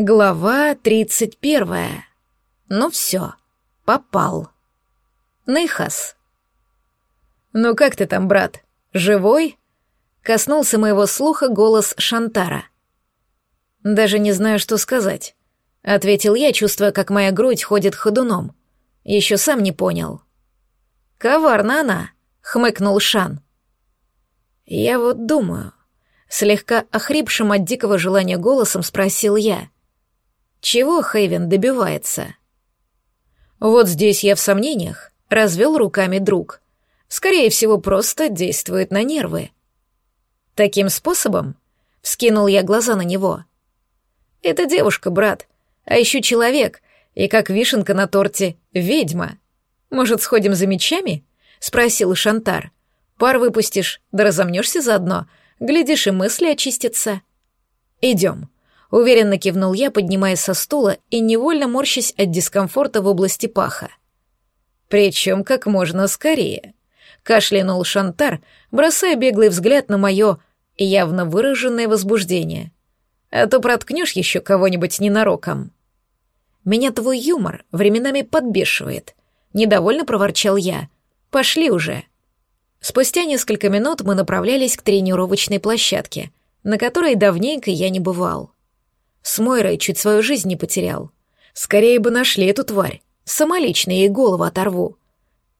Глава тридцать первая. Ну все, попал. Нейхас. «Ну как ты там, брат? Живой?» Коснулся моего слуха голос Шантара. «Даже не знаю, что сказать», — ответил я, чувствуя, как моя грудь ходит ходуном. Еще сам не понял. «Коварна она», — хмыкнул Шан. «Я вот думаю», — слегка охрипшим от дикого желания голосом спросил я — чего Хейвен добивается? Вот здесь я в сомнениях, развел руками друг. Скорее всего, просто действует на нервы. Таким способом? Вскинул я глаза на него. Это девушка, брат, а еще человек, и как вишенка на торте ведьма. Может, сходим за мечами? Спросил Шантар. Пар выпустишь, да разомнешься заодно. Глядишь, и мысли очистятся. Идем. Уверенно кивнул я, поднимаясь со стула и невольно морщась от дискомфорта в области паха. Причем как можно скорее. Кашлянул Шантар, бросая беглый взгляд на мое явно выраженное возбуждение. А то проткнешь еще кого-нибудь ненароком. Меня твой юмор временами подбешивает. Недовольно проворчал я. Пошли уже. Спустя несколько минут мы направлялись к тренировочной площадке, на которой давненько я не бывал. С Мойрой чуть свою жизнь не потерял. Скорее бы нашли эту тварь. Самолично ей голову оторву.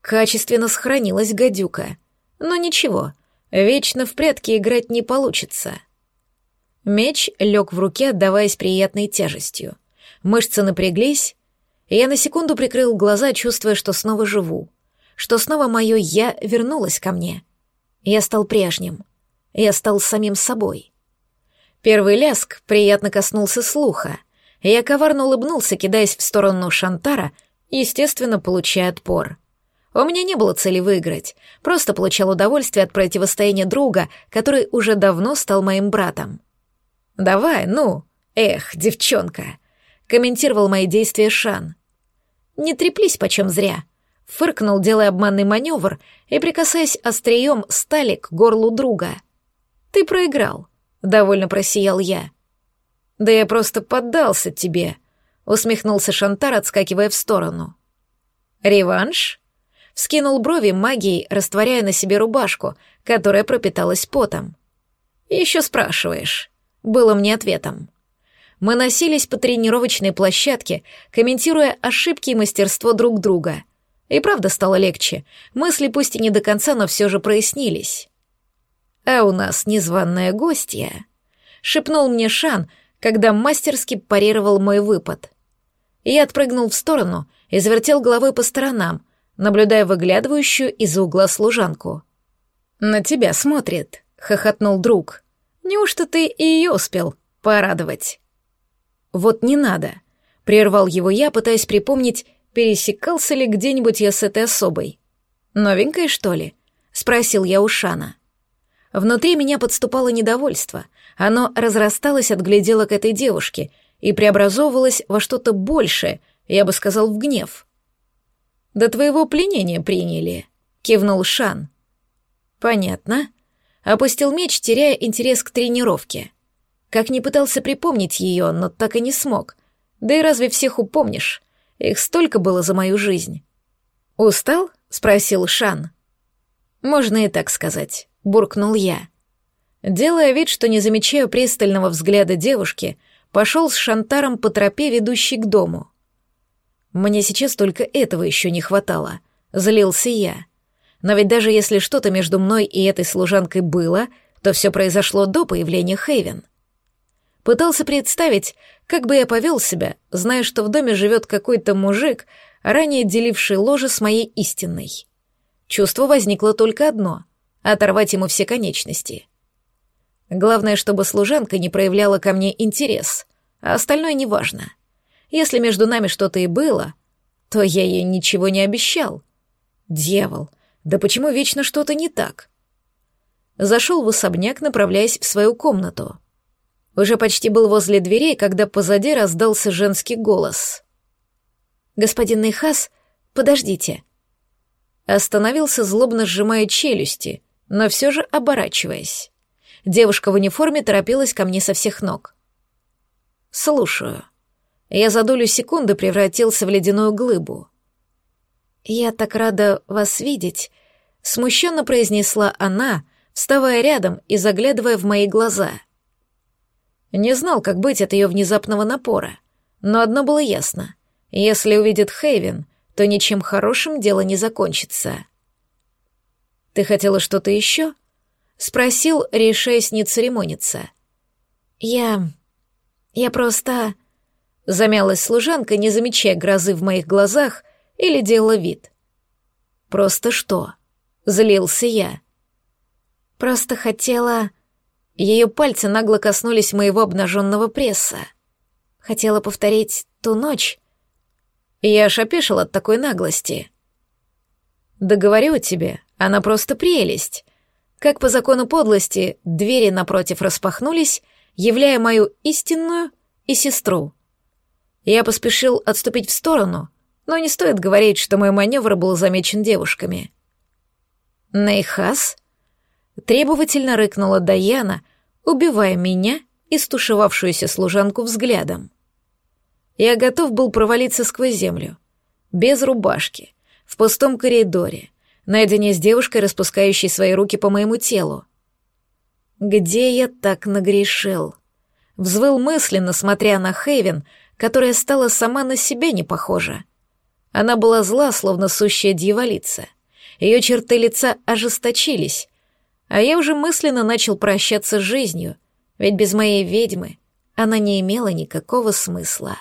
Качественно сохранилась гадюка. Но ничего, вечно в прятки играть не получится. Меч лег в руке, отдаваясь приятной тяжестью. Мышцы напряглись, и я на секунду прикрыл глаза, чувствуя, что снова живу, что снова мое «я» вернулось ко мне. Я стал прежним. Я стал самим собой. Первый ляск приятно коснулся слуха. Я коварно улыбнулся, кидаясь в сторону Шантара, естественно, получая отпор. У меня не было цели выиграть, просто получал удовольствие от противостояния друга, который уже давно стал моим братом. «Давай, ну, эх, девчонка», — комментировал мои действия Шан. «Не треплись почем зря», — фыркнул, делая обманный маневр и прикасаясь острием стали к горлу друга. «Ты проиграл. — довольно просиял я. «Да я просто поддался тебе», — усмехнулся Шантар, отскакивая в сторону. «Реванш?» — вскинул брови магией, растворяя на себе рубашку, которая пропиталась потом. «Еще спрашиваешь», — было мне ответом. Мы носились по тренировочной площадке, комментируя ошибки и мастерство друг друга. И правда стало легче. Мысли пусть и не до конца, но все же прояснились. «А у нас незваная гостья», — шепнул мне Шан, когда мастерски парировал мой выпад. Я отпрыгнул в сторону и завертел головой по сторонам, наблюдая выглядывающую из-за угла служанку. «На тебя смотрит», — хохотнул друг. «Неужто ты и ее успел порадовать?» «Вот не надо», — прервал его я, пытаясь припомнить, пересекался ли где-нибудь я с этой особой. «Новенькая, что ли?» — спросил я у Шана. Внутри меня подступало недовольство. Оно разрасталось от гляделок этой девушки и преобразовывалось во что-то большее, я бы сказал, в гнев. «До твоего пленения приняли», — кивнул Шан. «Понятно». Опустил меч, теряя интерес к тренировке. Как не пытался припомнить ее, но так и не смог. Да и разве всех упомнишь? Их столько было за мою жизнь. «Устал?» — спросил Шан. «Можно и так сказать буркнул я. Делая вид, что не замечаю пристального взгляда девушки, пошел с Шантаром по тропе, ведущей к дому. Мне сейчас только этого еще не хватало, злился я. Но ведь даже если что-то между мной и этой служанкой было, то все произошло до появления Хейвен. Пытался представить, как бы я повел себя, зная, что в доме живет какой-то мужик, ранее деливший ложе с моей истинной. Чувство возникло только одно оторвать ему все конечности. Главное, чтобы служанка не проявляла ко мне интерес, а остальное неважно. Если между нами что-то и было, то я ей ничего не обещал. Дьявол, да почему вечно что-то не так? Зашел в особняк, направляясь в свою комнату. Уже почти был возле дверей, когда позади раздался женский голос. «Господин Нейхас, подождите». Остановился, злобно сжимая челюсти, но все же оборачиваясь. Девушка в униформе торопилась ко мне со всех ног. Слушаю. Я за долю секунды превратился в ледяную глыбу. «Я так рада вас видеть», — смущенно произнесла она, вставая рядом и заглядывая в мои глаза. Не знал, как быть от ее внезапного напора, но одно было ясно. Если увидит Хейвен, то ничем хорошим дело не закончится. «Ты хотела что-то еще?» — спросил, решаясь не церемониться. «Я... я просто...» Замялась служанка, не замечая грозы в моих глазах, или делала вид. «Просто что?» — злился я. «Просто хотела...» Ее пальцы нагло коснулись моего обнаженного пресса. Хотела повторить ту ночь. Я аж опешил от такой наглости. «Да говорю тебе, она просто прелесть. Как по закону подлости, двери напротив распахнулись, являя мою истинную и сестру. Я поспешил отступить в сторону, но не стоит говорить, что мой маневр был замечен девушками. «Нейхас?» Требовательно рыкнула Даяна, убивая меня и стушевавшуюся служанку взглядом. Я готов был провалиться сквозь землю, без рубашки, в пустом коридоре, наедине с девушкой, распускающей свои руки по моему телу. Где я так нагрешил? Взвыл мысленно, смотря на Хейвен, которая стала сама на себя не похожа. Она была зла, словно сущая дьяволица. Ее черты лица ожесточились, а я уже мысленно начал прощаться с жизнью, ведь без моей ведьмы она не имела никакого смысла.